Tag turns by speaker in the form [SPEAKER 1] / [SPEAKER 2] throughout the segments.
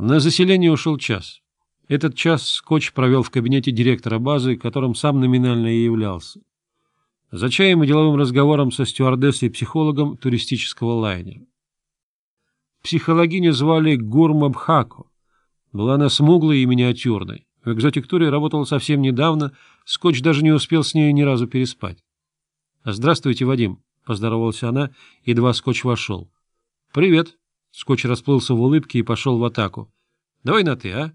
[SPEAKER 1] На заселение ушел час. Этот час Скотч провел в кабинете директора базы, которым сам номинально и являлся. За чаем и деловым разговором со стюардессой-психологом туристического лайнера. Психологиня звали Гурмабхако. Была она смуглой и миниатюрной. В экзотиктуре работала совсем недавно, Скотч даже не успел с ней ни разу переспать. «Здравствуйте, Вадим», — поздоровался она, едва Скотч вошел. «Привет», Скотч расплылся в улыбке и пошел в атаку. — Давай на «ты», а?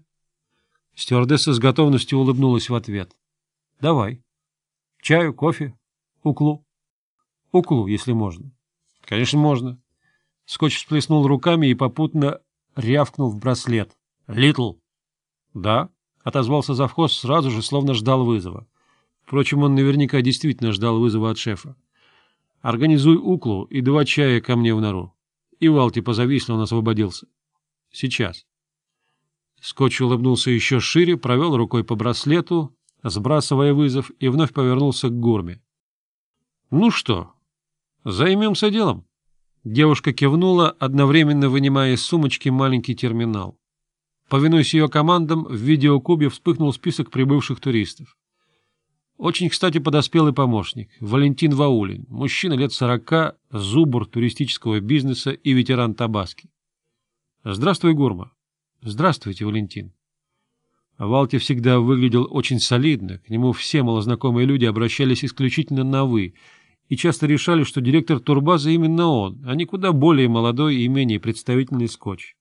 [SPEAKER 1] Стюардесса с готовностью улыбнулась в ответ. — Давай. Чаю, кофе, уклу. Уклу, если можно. — Конечно, можно. Скотч всплеснул руками и попутно рявкнул в браслет. — Литл. — Да, — отозвался завхоз сразу же, словно ждал вызова. Впрочем, он наверняка действительно ждал вызова от шефа. — Организуй уклу и два чая ко мне в нору. И Валти позависнул, он освободился. Сейчас. Скотч улыбнулся еще шире, провел рукой по браслету, сбрасывая вызов, и вновь повернулся к Гурме. — Ну что, займемся делом? Девушка кивнула, одновременно вынимая из сумочки маленький терминал. Повинуясь ее командам, в видеокубе вспыхнул список прибывших туристов. Очень, кстати, подоспел и помощник, Валентин Ваулин, мужчина лет сорока, зубр туристического бизнеса и ветеран Табаски. «Здравствуй, Гурма». «Здравствуйте, Валентин». Валти всегда выглядел очень солидно, к нему все малознакомые люди обращались исключительно на «вы», и часто решали, что директор турбазы именно он, а не куда более молодой и менее представительный Скотч.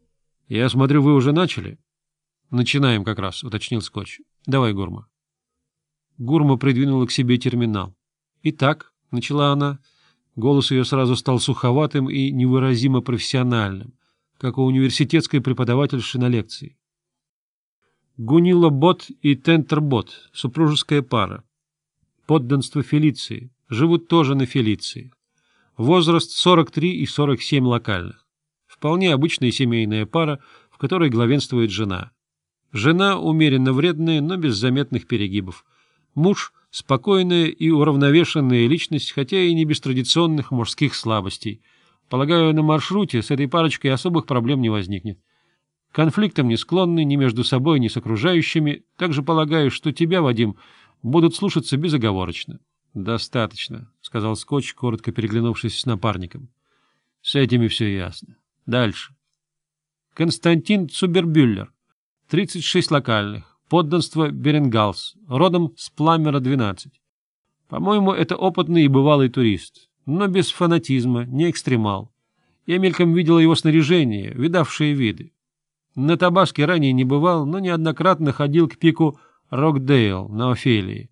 [SPEAKER 1] — Я смотрю, вы уже начали? — Начинаем как раз, — уточнил Скотч. — Давай, Гурма. Гурма придвинула к себе терминал. «Итак», — начала она, голос ее сразу стал суховатым и невыразимо профессиональным, как у университетской преподавательши на лекции. Гунила Бот и Тентер Бот, супружеская пара. Подданство Фелиции. Живут тоже на Фелиции. Возраст 43 и 47 локальных. Вполне обычная семейная пара, в которой главенствует жена. Жена умеренно вредная, но без заметных перегибов муж – спокойная и уравновешенная личность, хотя и не без традиционных мужских слабостей. Полагаю, на маршруте с этой парочкой особых проблем не возникнет. Конфликтам не склонны ни между собой, ни с окружающими. Также полагаю, что тебя, Вадим, будут слушаться безоговорочно. — Достаточно, — сказал Скотч, коротко переглянувшись с напарником. — С этими все ясно. Дальше. Константин Цубербюллер. 36 локальных подданство Беренгалс, родом с Пламера-12. По-моему, это опытный и бывалый турист, но без фанатизма, не экстремал. Я мельком видела его снаряжение, видавшие виды. На Табаске ранее не бывал, но неоднократно ходил к пику Рокдейл на Офелии.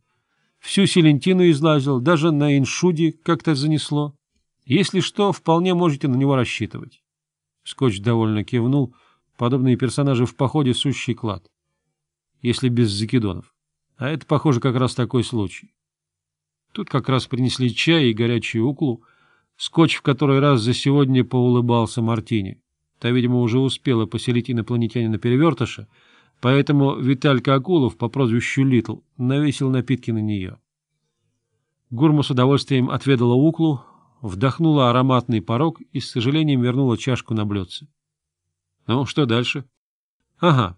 [SPEAKER 1] Всю Селентину излазил, даже на Иншуде как-то занесло. Если что, вполне можете на него рассчитывать. Скотч довольно кивнул. Подобные персонажи в походе — сущий клад если без закидонов. А это, похоже, как раз такой случай. Тут как раз принесли чай и горячую уклу, скотч в который раз за сегодня поулыбался Мартине. Та, видимо, уже успела поселить инопланетянина-перевертыша, поэтому Виталька Акулов по прозвищу Литл навесил напитки на нее. Гурма с удовольствием отведала уклу, вдохнула ароматный порог и с сожалением вернула чашку на блюдце. — Ну, что дальше? — Ага,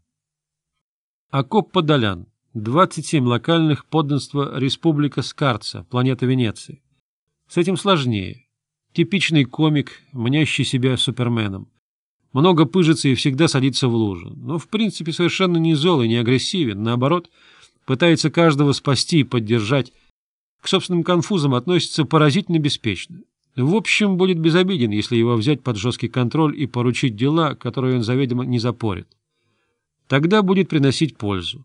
[SPEAKER 1] Акоп Подолян. 27 локальных подданства Республика Скарца, планета Венеции. С этим сложнее. Типичный комик, мнящий себя суперменом. Много пыжится и всегда садится в лужу. Но, в принципе, совершенно не зол и не агрессивен. Наоборот, пытается каждого спасти и поддержать. К собственным конфузам относится поразительно беспечно. В общем, будет безобиден, если его взять под жесткий контроль и поручить дела, которые он заведомо не запорит. Тогда будет приносить пользу.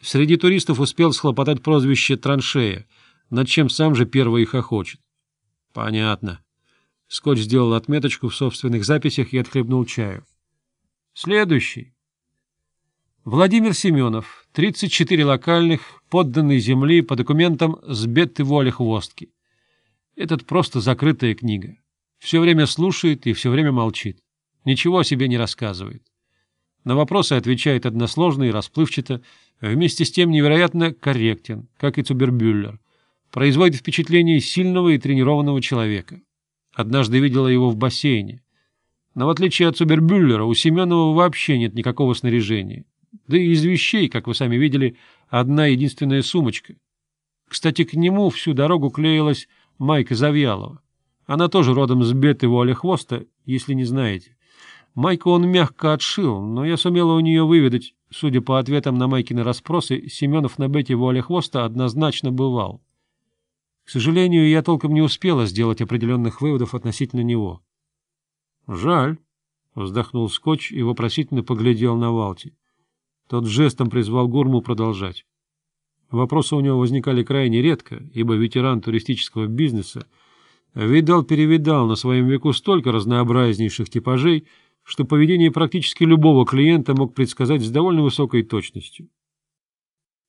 [SPEAKER 1] Среди туристов успел схлопотать прозвище «Траншея», над чем сам же первый их охочет. Понятно. Скотч сделал отметочку в собственных записях и отхлебнул чаю. Следующий. Владимир Семенов, 34 локальных, подданной земли по документам с и воля хвостки». Этот просто закрытая книга. Все время слушает и все время молчит. Ничего о себе не рассказывает. На вопросы отвечает односложно и расплывчато, вместе с тем невероятно корректен, как и Цубербюллер. Производит впечатление сильного и тренированного человека. Однажды видела его в бассейне. Но в отличие от Цубербюллера, у Семенова вообще нет никакого снаряжения. Да и из вещей, как вы сами видели, одна единственная сумочка. Кстати, к нему всю дорогу клеилась Майка Завьялова. Она тоже родом с Беты и Хвоста, если не знаете. Майку он мягко отшил, но я сумела у нее выведать, судя по ответам на Майкины расспросы, Семенов на бете Вуаля Хвоста однозначно бывал. К сожалению, я толком не успела сделать определенных выводов относительно него. — Жаль, — вздохнул Скотч и вопросительно поглядел на Валти. Тот жестом призвал Гурму продолжать. Вопросы у него возникали крайне редко, ибо ветеран туристического бизнеса видал-перевидал на своем веку столько разнообразнейших типажей, что поведение практически любого клиента мог предсказать с довольно высокой точностью.